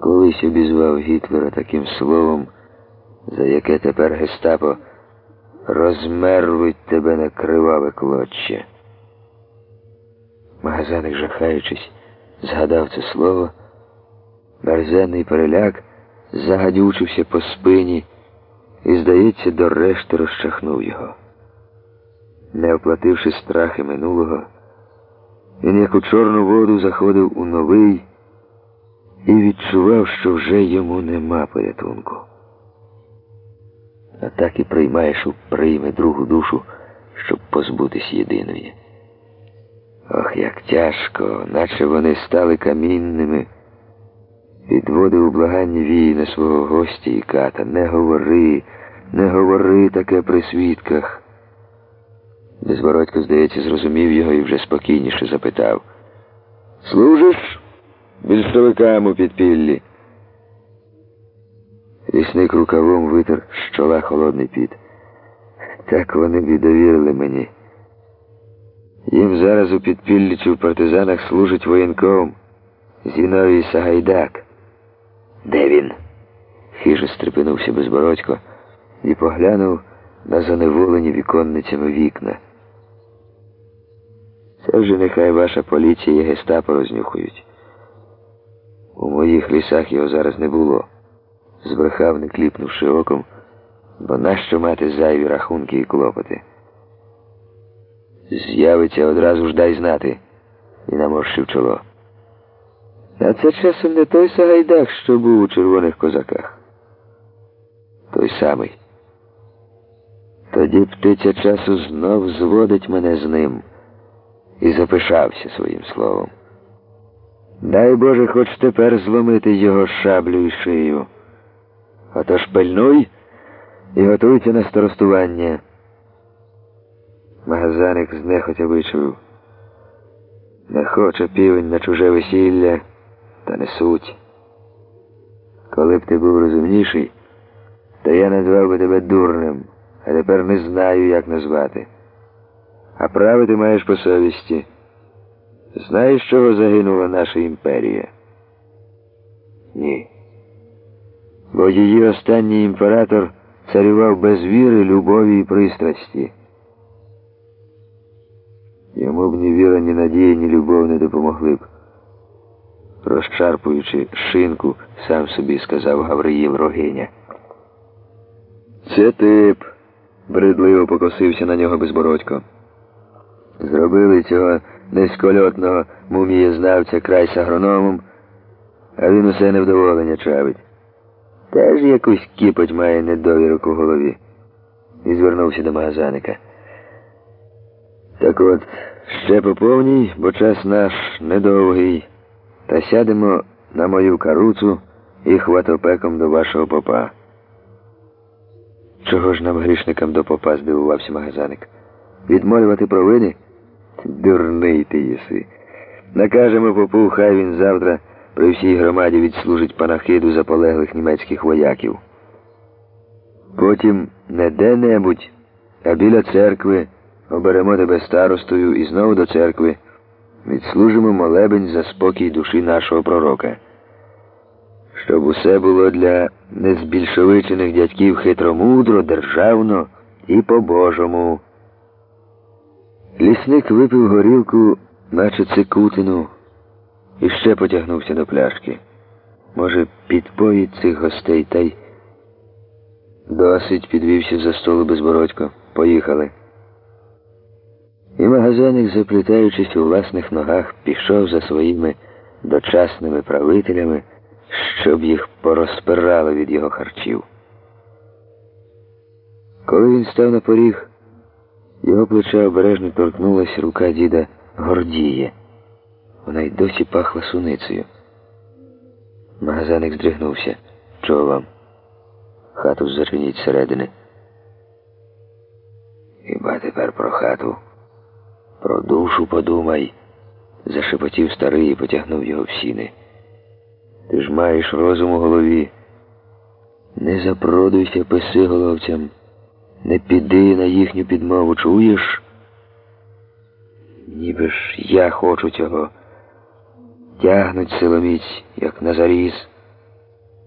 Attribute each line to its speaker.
Speaker 1: колись обізвав Гітлера таким словом, за яке тепер гестапо розмерлить тебе на криваве клоччя. Магазаник, жахаючись, згадав це слово. Мерзенний переляк загадючився по спині і, здається, до решти розчахнув його. Не оплативши страхи минулого, він як у чорну воду заходив у новий і відчував, що вже йому нема порятунку. А так і приймає, що прийме другу душу, щоб позбутись єдиної. Ох, як тяжко, наче вони стали камінними. Відводив у благанні вії на свого гостя і ката. Не говори, не говори таке при свідках. Безвородько, здається, зрозумів його і вже спокійніше запитав. Служиш більшовикам у підпіллі? Лісник рукавом витер з чола холодний піт. Так вони б і довірили мені. Їм зараз у підпіллі чи в партизанах служить воєнком Зіновій Сагайдак. Де він? Хижо стрепенувся безбородько і поглянув на заневолені віконницями вікна. Це вже нехай ваша поліція і гестапо рознюхують. У моїх лісах його зараз не було. Збрехав, не кліпнувши оком, бо нащо мати зайві рахунки і клопоти. З'явиться одразу ж дай знати і наморщив чоло. А це часом не той Сагайдак, що був у червоних козаках. Той самий. Тоді птиця часу знов зводить мене з ним і запишався своїм словом. Дай Боже, хоч тепер зломити його шаблю і шию. Отож пильнуй і готуйся на старостування. Магазаник знехотя вичув. Не хоче півень на чуже весілля, та не суть. Коли б ти був розумніший, то я назвав би тебе дурним, а тепер не знаю, як назвати. А правити маєш по совісті. Знаєш, чого загинула наша імперія? Ні. Бо її останній імператор царював без віри, любові і пристрасті. Йому б ні віра, ні надія, ні любов не допомогли б. Розчарпуючи шинку, сам собі сказав Гавриїл Рогиня. Це тип, бредливо покосився на нього безбородько. Зробили цього низькольотного мумієзнавця край з агрономом, а він усе невдоволення чавить. Теж якусь кіпоть має недовірок у голові. І звернувся до магазаника. Так от, ще поповній, бо час наш недовгий, та сядемо на мою каруцу і хватопеком до вашого попа. Чого ж нам грішникам до попа здивувався магазаник? Відмолювати провини? Дурний ти єси. Накажемо попу, хай він завтра при всій громаді відслужить панахиду заполеглих німецьких вояків. Потім не де-небудь, а біля церкви оберемо тебе старостою і знову до церкви. Відслужимо молебень за спокій душі нашого пророка. Щоб усе було для незбільшовичених дядьків хитромудро, державно і по-божому. Лісник випив горілку, наче цикутину, і ще потягнувся до пляшки. Може, підпоїть цих гостей та й досить підвівся за столу безбородько. Поїхали. І магазаник, заплітаючись у власних ногах, пішов за своїми дочасними правителями, щоб їх порозпирало від його харчів. Коли він став на поріг, його плеча обережно торкнулася рука діда Гордіє. Вона й досі пахла суницею. Магазаник здригнувся. Чого вам? Хату зачиніть зсередини. Хіба тепер про хату? Про душу подумай, зашепотів старий і потягнув його в сіни. Ти ж маєш розум у голові. Не запродуйся писиголовцям, не піди на їхню підмову, чуєш? Ніби ж я хочу цього. Тягнуть силоміць, як на заріз.